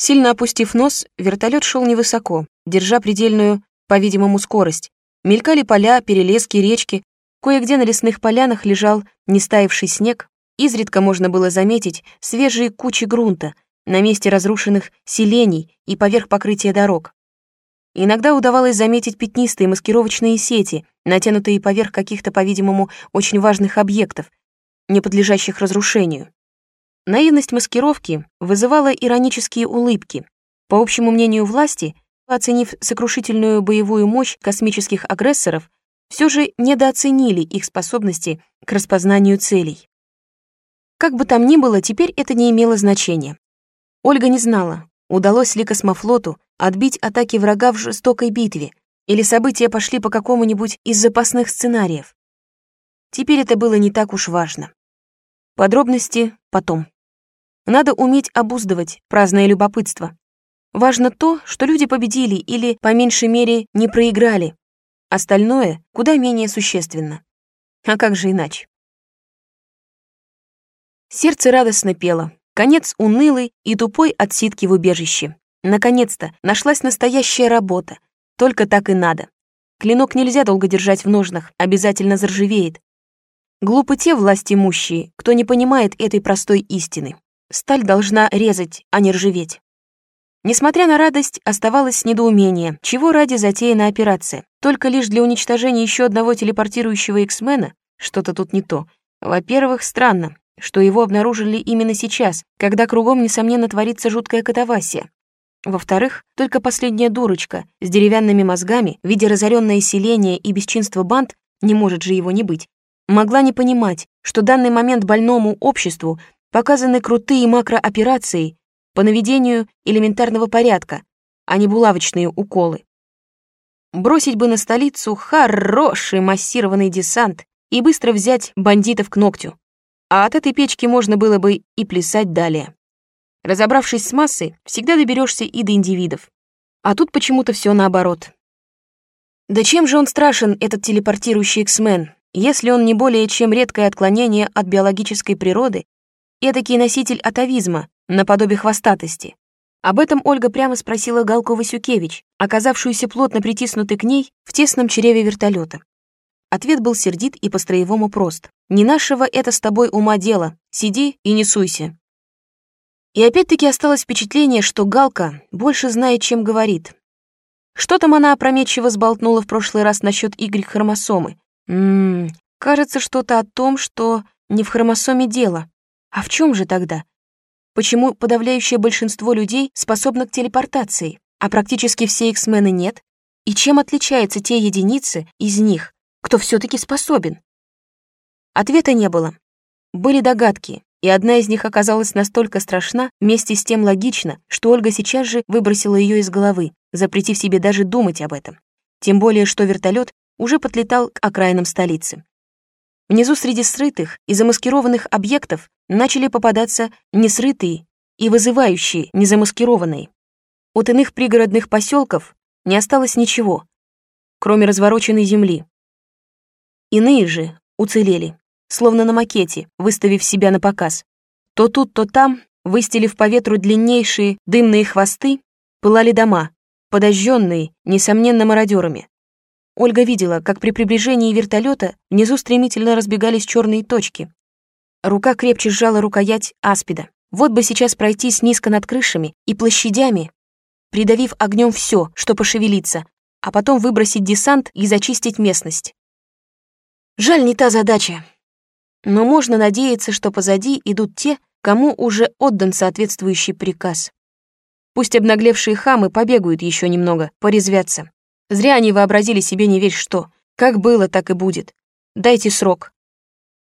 Сильно опустив нос, вертолет шел невысоко, держа предельную, по-видимому, скорость. Мелькали поля, перелески, речки. Кое-где на лесных полянах лежал нестаявший снег. Изредка можно было заметить свежие кучи грунта на месте разрушенных селений и поверх покрытия дорог. Иногда удавалось заметить пятнистые маскировочные сети, натянутые поверх каких-то, по-видимому, очень важных объектов, не подлежащих разрушению. Наивность маскировки вызывала иронические улыбки. По общему мнению власти, оценив сокрушительную боевую мощь космических агрессоров, все же недооценили их способности к распознанию целей. Как бы там ни было, теперь это не имело значения. Ольга не знала, удалось ли космофлоту отбить атаки врага в жестокой битве, или события пошли по какому-нибудь из запасных сценариев. Теперь это было не так уж важно. Подробности потом. Надо уметь обуздывать праздное любопытство. Важно то, что люди победили или, по меньшей мере, не проиграли. Остальное куда менее существенно. А как же иначе? Сердце радостно пело. Конец унылый и тупой отсидки в убежище. Наконец-то нашлась настоящая работа. Только так и надо. Клинок нельзя долго держать в ножнах, обязательно заржавеет. Глупы те власть имущие, кто не понимает этой простой истины. Сталь должна резать, а не ржаветь. Несмотря на радость, оставалось недоумение, чего ради затеяна операция. Только лишь для уничтожения еще одного телепортирующего X-мена? Что-то тут не то. Во-первых, странно, что его обнаружили именно сейчас, когда кругом, несомненно, творится жуткая катавасия. Во-вторых, только последняя дурочка с деревянными мозгами, видя разоренное селение и бесчинство банд, не может же его не быть, могла не понимать, что данный момент больному обществу показаны крутые макрооперации по наведению элементарного порядка, а не булавочные уколы. Бросить бы на столицу хороший массированный десант и быстро взять бандитов к ногтю. А от этой печки можно было бы и плясать далее. Разобравшись с массой, всегда доберешься и до индивидов. А тут почему-то все наоборот. Да чем же он страшен, этот телепортирующий X-Men, если он не более чем редкое отклонение от биологической природы Эдакий носитель атовизма, наподобие хвостатости. Об этом Ольга прямо спросила Галку Васюкевич, оказавшуюся плотно притиснутой к ней в тесном чреве вертолета. Ответ был сердит и по-строевому прост. «Не нашего это с тобой ума дело. Сиди и не суйся». И опять-таки осталось впечатление, что Галка больше знает, чем говорит. Что там она опрометчиво сболтнула в прошлый раз насчет Y-хромосомы? Ммм, кажется, что-то о том, что не в хромосоме дело. А в чем же тогда? Почему подавляющее большинство людей способно к телепортации, а практически все X-мены нет? И чем отличаются те единицы из них, кто все таки способен? Ответа не было. Были догадки, и одна из них оказалась настолько страшна, вместе с тем логична, что Ольга сейчас же выбросила ее из головы, запретив себе даже думать об этом. Тем более, что вертолет уже подлетал к окраинам столицы. Внизу среди срытых и замаскированных объектов начали попадаться несрытые и вызывающие незамаскированные. От иных пригородных поселков не осталось ничего, кроме развороченной земли. Иные же уцелели, словно на макете, выставив себя на показ. То тут, то там, выстелив по ветру длиннейшие дымные хвосты, пылали дома, подожженные, несомненно, мародерами. Ольга видела, как при приближении вертолета внизу стремительно разбегались черные точки. Рука крепче сжала рукоять аспида. Вот бы сейчас пройтись низко над крышами и площадями, придавив огнем все, что пошевелится, а потом выбросить десант и зачистить местность. Жаль, не та задача. Но можно надеяться, что позади идут те, кому уже отдан соответствующий приказ. Пусть обнаглевшие хамы побегают еще немного, порезвятся. Зря они вообразили себе не весь что. Как было, так и будет. Дайте срок.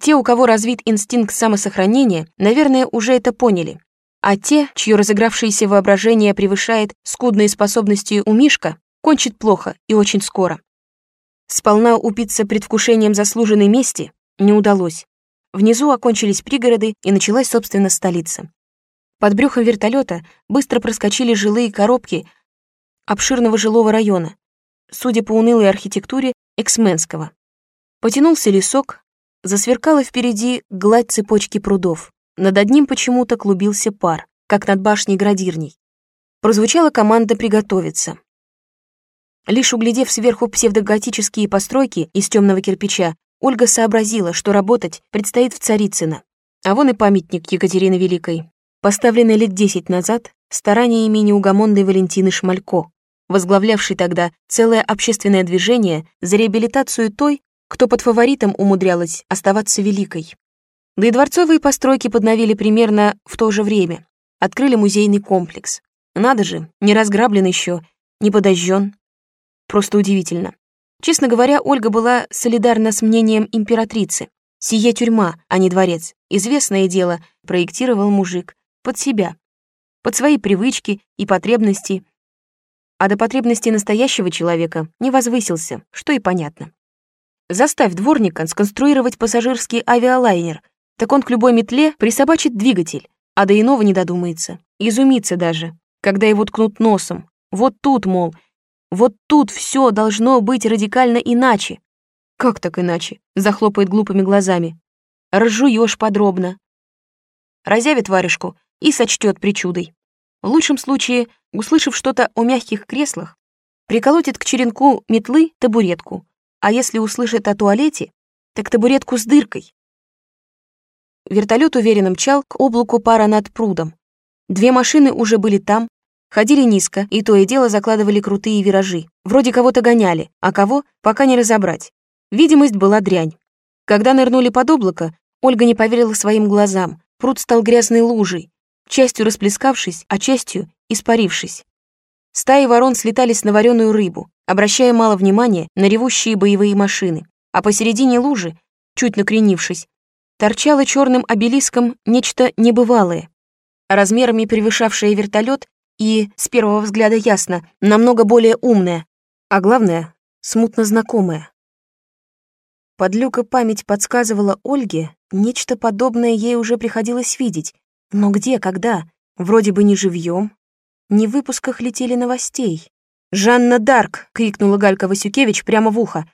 Те, у кого развит инстинкт самосохранения, наверное, уже это поняли. А те, чье разыгравшееся воображение превышает скудные способности у Мишка, кончит плохо и очень скоро. Сполна упиться предвкушением заслуженной мести не удалось. Внизу окончились пригороды, и началась, собственно, столица. Под брюхом вертолета быстро проскочили жилые коробки обширного жилого района, судя по унылой архитектуре, эксменского. Потянулся лесок, засверкала впереди гладь цепочки прудов. Над одним почему-то клубился пар, как над башней градирней. прозвучала команда приготовиться. Лишь углядев сверху псевдоготические постройки из темного кирпича, Ольга сообразила, что работать предстоит в Царицыно. А вон и памятник Екатерины Великой, поставленный лет десять назад стараниями неугомонной Валентины Шмалько, возглавлявшей тогда целое общественное движение за реабилитацию той, кто под фаворитом умудрялась оставаться великой. Да и дворцовые постройки подновили примерно в то же время. Открыли музейный комплекс. Надо же, не разграблен еще, не подожжен. Просто удивительно. Честно говоря, Ольга была солидарна с мнением императрицы. Сие тюрьма, а не дворец. Известное дело, проектировал мужик. Под себя. Под свои привычки и потребности. А до потребностей настоящего человека не возвысился, что и понятно. Заставь дворника сконструировать пассажирский авиалайнер, так он к любой метле присобачит двигатель, а до иного не додумается. Изумится даже, когда его ткнут носом. Вот тут, мол, вот тут все должно быть радикально иначе. Как так иначе? Захлопает глупыми глазами. Разжуешь подробно. Разявит варежку и сочтет причудой. В лучшем случае, услышав что-то о мягких креслах, приколотит к черенку метлы табуретку, а если услышит о туалете, так табуретку с дыркой. Вертолет уверенно мчал к облаку пара над прудом. Две машины уже были там, Ходили низко, и то и дело закладывали крутые виражи. Вроде кого-то гоняли, а кого — пока не разобрать. Видимость была дрянь. Когда нырнули под облако, Ольга не поверила своим глазам. Пруд стал грязной лужей, частью расплескавшись, а частью испарившись. Стаи ворон слетались на вареную рыбу, обращая мало внимания на ревущие боевые машины. А посередине лужи, чуть накренившись, торчало черным обелиском нечто небывалое, размерами превышавшее вертолет и, с первого взгляда ясно, намного более умная, а главное, смутно знакомая. Подлюка память подсказывала Ольге, нечто подобное ей уже приходилось видеть. Но где, когда? Вроде бы не живьем. Не в выпусках летели новостей. «Жанна Дарк!» — крикнула Галька Васюкевич прямо в ухо.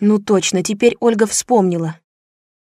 Ну точно, теперь Ольга вспомнила.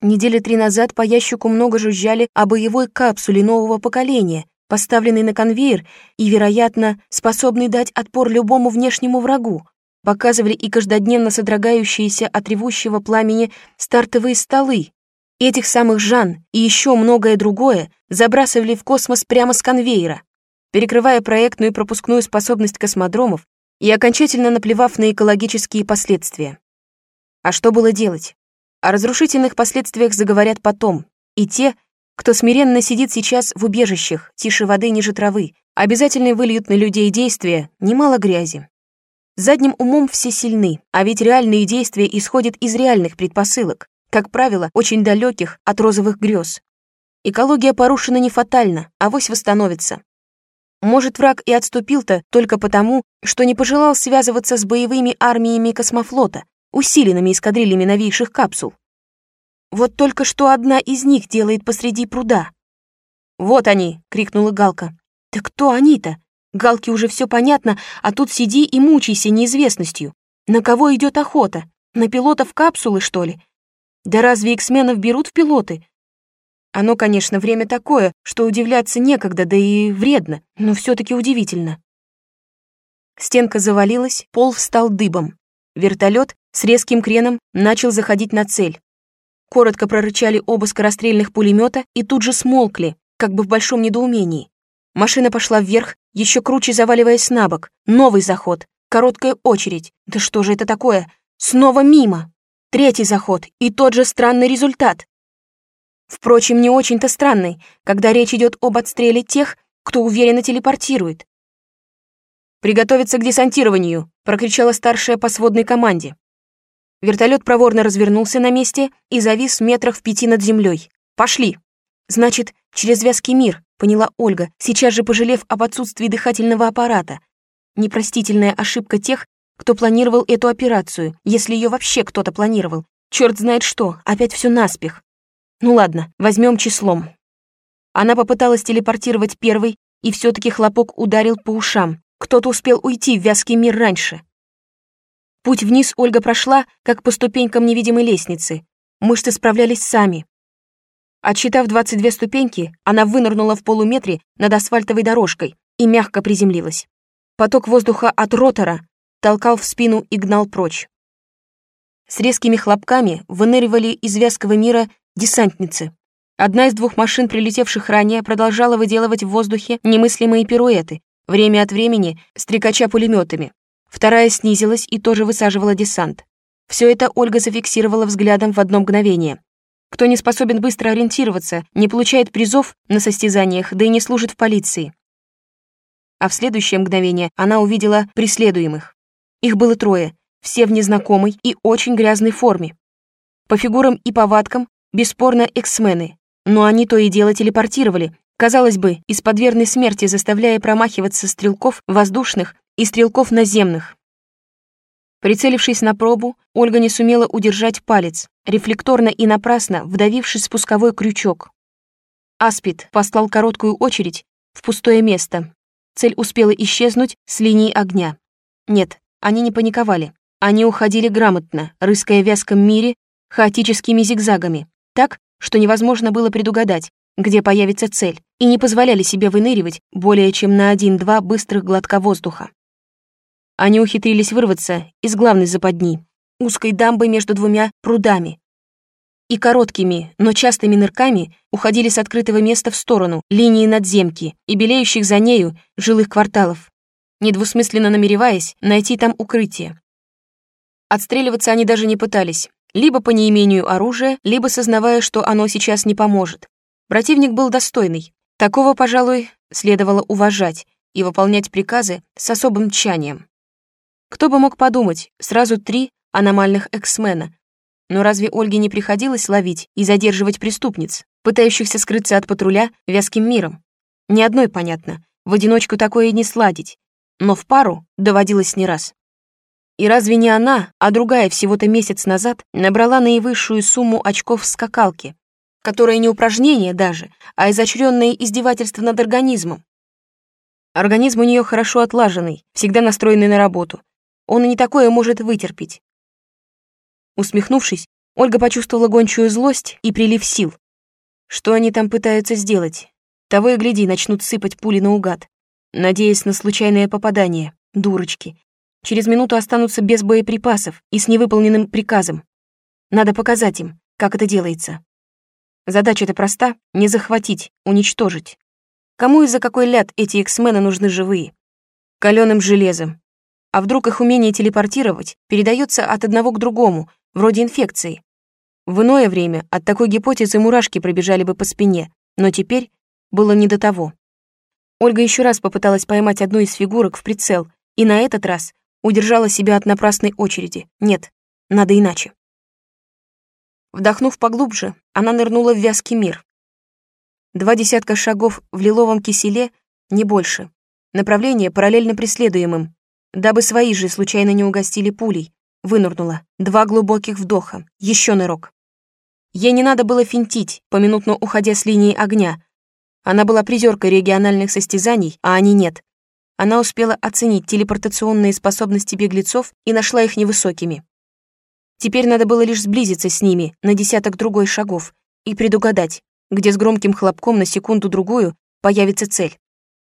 Недели три назад по ящику много жужжали о боевой капсуле нового поколения, поставленный на конвейер и, вероятно, способный дать отпор любому внешнему врагу, показывали и каждодневно содрогающиеся от ревущего пламени стартовые столы. Этих самых Жан и еще многое другое забрасывали в космос прямо с конвейера, перекрывая проектную и пропускную способность космодромов и окончательно наплевав на экологические последствия. А что было делать? О разрушительных последствиях заговорят потом, и те, кто смиренно сидит сейчас в убежищах, тише воды ниже травы, обязательно выльют на людей действия немало грязи. Задним умом все сильны, а ведь реальные действия исходят из реальных предпосылок, как правило, очень далеких от розовых грез. Экология порушена не фатально, а вось восстановится. Может, враг и отступил-то только потому, что не пожелал связываться с боевыми армиями космофлота, усиленными эскадрильями новейших капсул. Вот только что одна из них делает посреди пруда. «Вот они!» — крикнула Галка. «Да кто они-то? Галке уже все понятно, а тут сиди и мучайся неизвестностью. На кого идет охота? На пилотов капсулы, что ли? Да разве иксменов берут в пилоты? Оно, конечно, время такое, что удивляться некогда, да и вредно, но все таки удивительно. Стенка завалилась, пол встал дыбом. Вертолет с резким креном начал заходить на цель. Коротко прорычали оба скорострельных пулемета и тут же смолкли, как бы в большом недоумении. Машина пошла вверх, еще круче заваливаясь на бок. Новый заход. Короткая очередь. Да что же это такое? Снова мимо. Третий заход. И тот же странный результат. Впрочем, не очень-то странный, когда речь идет об отстреле тех, кто уверенно телепортирует. «Приготовиться к десантированию!» — прокричала старшая по сводной команде. Вертолет проворно развернулся на месте и завис в метрах в пяти над землей. «Пошли!» «Значит, через вязкий мир», — поняла Ольга, сейчас же пожалев об отсутствии дыхательного аппарата. Непростительная ошибка тех, кто планировал эту операцию, если ее вообще кто-то планировал. Черт знает что, опять все наспех. Ну ладно, возьмем числом. Она попыталась телепортировать первый, и все таки хлопок ударил по ушам. Кто-то успел уйти в вязкий мир раньше. Путь вниз Ольга прошла, как по ступенькам невидимой лестницы. Мышцы справлялись сами. Отсчитав 22 ступеньки, она вынырнула в полуметре над асфальтовой дорожкой, и мягко приземлилась. Поток воздуха от ротора толкал в спину и гнал прочь. С резкими хлопками выныривали из вязкого мира десантницы. Одна из двух машин, прилетевших ранее, продолжала выделывать в воздухе немыслимые пируэты, время от времени стрекача пулеметами. Вторая снизилась и тоже высаживала десант. Все это Ольга зафиксировала взглядом в одно мгновение. Кто не способен быстро ориентироваться, не получает призов на состязаниях, да и не служит в полиции. А в следующее мгновение она увидела преследуемых. Их было трое, все в незнакомой и очень грязной форме. По фигурам и повадкам бесспорно эксмены, но они то и дело телепортировали, казалось бы, из-под верной смерти заставляя промахиваться стрелков воздушных и стрелков наземных. Прицелившись на пробу, Ольга не сумела удержать палец, рефлекторно и напрасно вдавившись в спусковой крючок. Аспид послал короткую очередь в пустое место. Цель успела исчезнуть с линии огня. Нет, они не паниковали. Они уходили грамотно, рыская в вязком мире хаотическими зигзагами, так, что невозможно было предугадать, где появится цель, и не позволяли себе выныривать более чем на один-два быстрых глотка воздуха. Они ухитрились вырваться из главной западни, узкой дамбы между двумя прудами, и короткими, но частыми нырками уходили с открытого места в сторону линии надземки и белеющих за нею жилых кварталов, недвусмысленно намереваясь найти там укрытие. Отстреливаться они даже не пытались, либо по неимению оружия, либо сознавая, что оно сейчас не поможет. Противник был достойный. Такого, пожалуй, следовало уважать и выполнять приказы с особым тщанием. Кто бы мог подумать, сразу три аномальных эксмена. Но разве Ольге не приходилось ловить и задерживать преступниц, пытающихся скрыться от патруля вязким миром? Ни одной понятно, в одиночку такое и не сладить, но в пару доводилось не раз. И разве не она, а другая всего-то месяц назад набрала наивысшую сумму очков в скакалке, которая не упражнение даже, а изощренное издевательство над организмом? Организм у нее хорошо отлаженный, всегда настроенный на работу, он и не такое может вытерпеть. Усмехнувшись, Ольга почувствовала гончую злость и прилив сил. Что они там пытаются сделать? Того и гляди, начнут сыпать пули наугад, надеясь на случайное попадание. Дурочки. Через минуту останутся без боеприпасов и с невыполненным приказом. Надо показать им, как это делается. Задача-то проста — не захватить, уничтожить. Кому и за какой ляд эти эксмены нужны живые? Калёным железом, а вдруг их умение телепортировать передается от одного к другому, вроде инфекции? В иное время от такой гипотезы мурашки пробежали бы по спине, но теперь было не до того. Ольга еще раз попыталась поймать одну из фигурок в прицел, и на этот раз удержала себя от напрасной очереди. Нет, надо иначе. Вдохнув поглубже, она нырнула в вязкий мир. Два десятка шагов в лиловом киселе, не больше. Направление параллельно преследуемым, дабы свои же случайно не угостили пулей. Вынырнула. Два глубоких вдоха. Еще нырок. Ей не надо было финтить, поминутно уходя с линии огня. Она была призеркой региональных состязаний, а они нет. Она успела оценить телепортационные способности беглецов и нашла их невысокими. Теперь надо было лишь сблизиться с ними на десяток другой шагов и предугадать, где с громким хлопком на секунду-другую появится цель.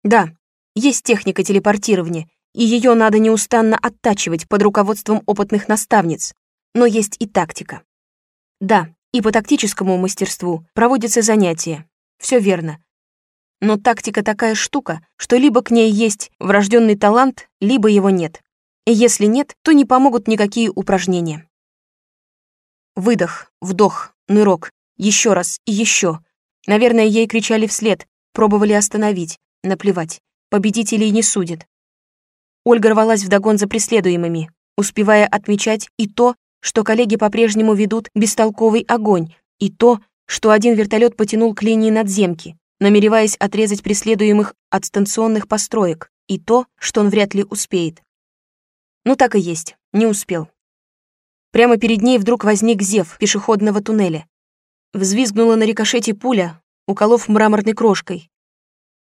Да, есть техника телепортирования, и ее надо неустанно оттачивать под руководством опытных наставниц. Но есть и тактика. Да, и по тактическому мастерству проводятся занятия. Все верно. Но тактика такая штука, что либо к ней есть врожденный талант, либо его нет. И если нет, то не помогут никакие упражнения. Выдох, вдох, нырок, еще раз и еще. Наверное, ей кричали вслед, пробовали остановить, наплевать. Победителей не судят. Ольга рвалась вдогон за преследуемыми, успевая отмечать и то, что коллеги по-прежнему ведут бестолковый огонь, и то, что один вертолет потянул к линии надземки, намереваясь отрезать преследуемых от станционных построек, и то, что он вряд ли успеет. Ну так и есть, не успел. Прямо перед ней вдруг возник зев пешеходного туннеля. Взвизгнула на рикошете пуля, уколов мраморной крошкой.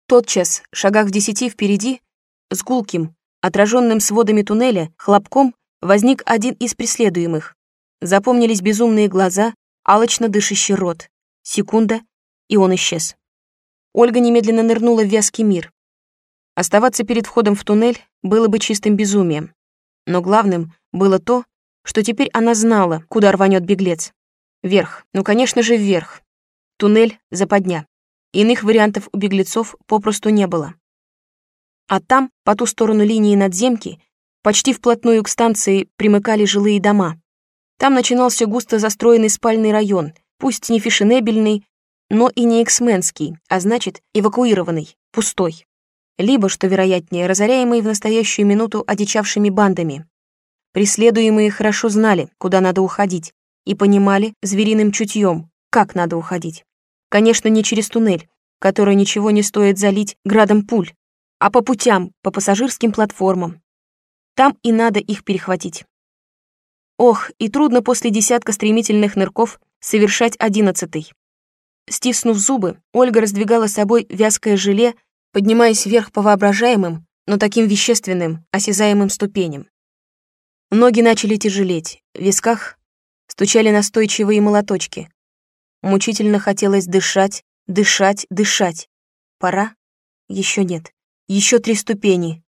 Тотчас, шагах в десяти впереди, с гулким, Отраженным сводами туннеля, хлопком, возник один из преследуемых. Запомнились безумные глаза, алочно дышащий рот. Секунда, и он исчез. Ольга немедленно нырнула в вязкий мир. Оставаться перед входом в туннель было бы чистым безумием. Но главным было то, что теперь она знала, куда рванет беглец. Вверх, ну, конечно же, вверх. Туннель — западня. Иных вариантов у беглецов попросту не было. А там, по ту сторону линии надземки, почти вплотную к станции примыкали жилые дома. Там начинался густо застроенный спальный район, пусть не фешенебельный, но и не эксменский, а значит, эвакуированный, пустой. Либо, что вероятнее, разоряемый в настоящую минуту одичавшими бандами. Преследуемые хорошо знали, куда надо уходить, и понимали звериным чутьем, как надо уходить. Конечно, не через туннель, который ничего не стоит залить градом пуль, а по путям, по пассажирским платформам. Там и надо их перехватить. Ох, и трудно после десятка стремительных нырков совершать одиннадцатый. Стиснув зубы, Ольга раздвигала собой вязкое желе, поднимаясь вверх по воображаемым, но таким вещественным, осязаемым ступеням. Ноги начали тяжелеть, в висках стучали настойчивые молоточки. Мучительно хотелось дышать, дышать, дышать. Пора? Еще нет. Еще три ступени.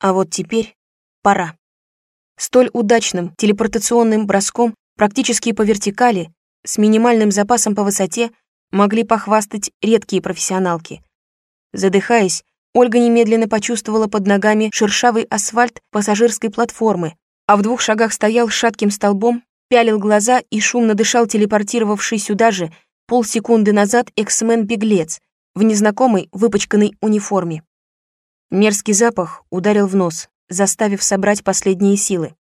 А вот теперь пора. Столь удачным телепортационным броском практически по вертикали, с минимальным запасом по высоте, могли похвастать редкие профессионалки. Задыхаясь, Ольга немедленно почувствовала под ногами шершавый асфальт пассажирской платформы, а в двух шагах стоял шатким столбом, пялил глаза и шумно дышал телепортировавший сюда же полсекунды назад эксмен-беглец в незнакомой выпачканной униформе. Мерзкий запах ударил в нос, заставив собрать последние силы.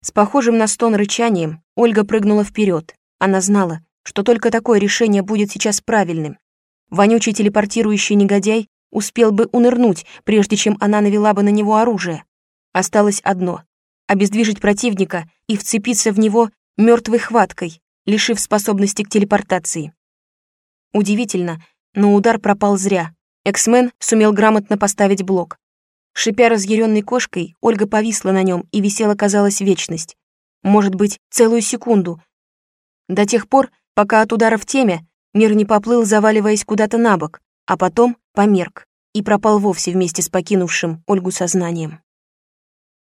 С похожим на стон рычанием Ольга прыгнула вперед. Она знала, что только такое решение будет сейчас правильным. Вонючий телепортирующий негодяй успел бы унырнуть, прежде чем она навела бы на него оружие. Осталось одно — обездвижить противника и вцепиться в него мертвой хваткой, лишив способности к телепортации. Удивительно, но удар пропал зря. Эксмен сумел грамотно поставить блок. Шипя разъяренной кошкой, Ольга повисла на нем и висела, казалось, вечность. Может быть, целую секунду. До тех пор, пока от удара в теме мир не поплыл, заваливаясь куда-то на бок, а потом померк и пропал вовсе вместе с покинувшим Ольгу сознанием.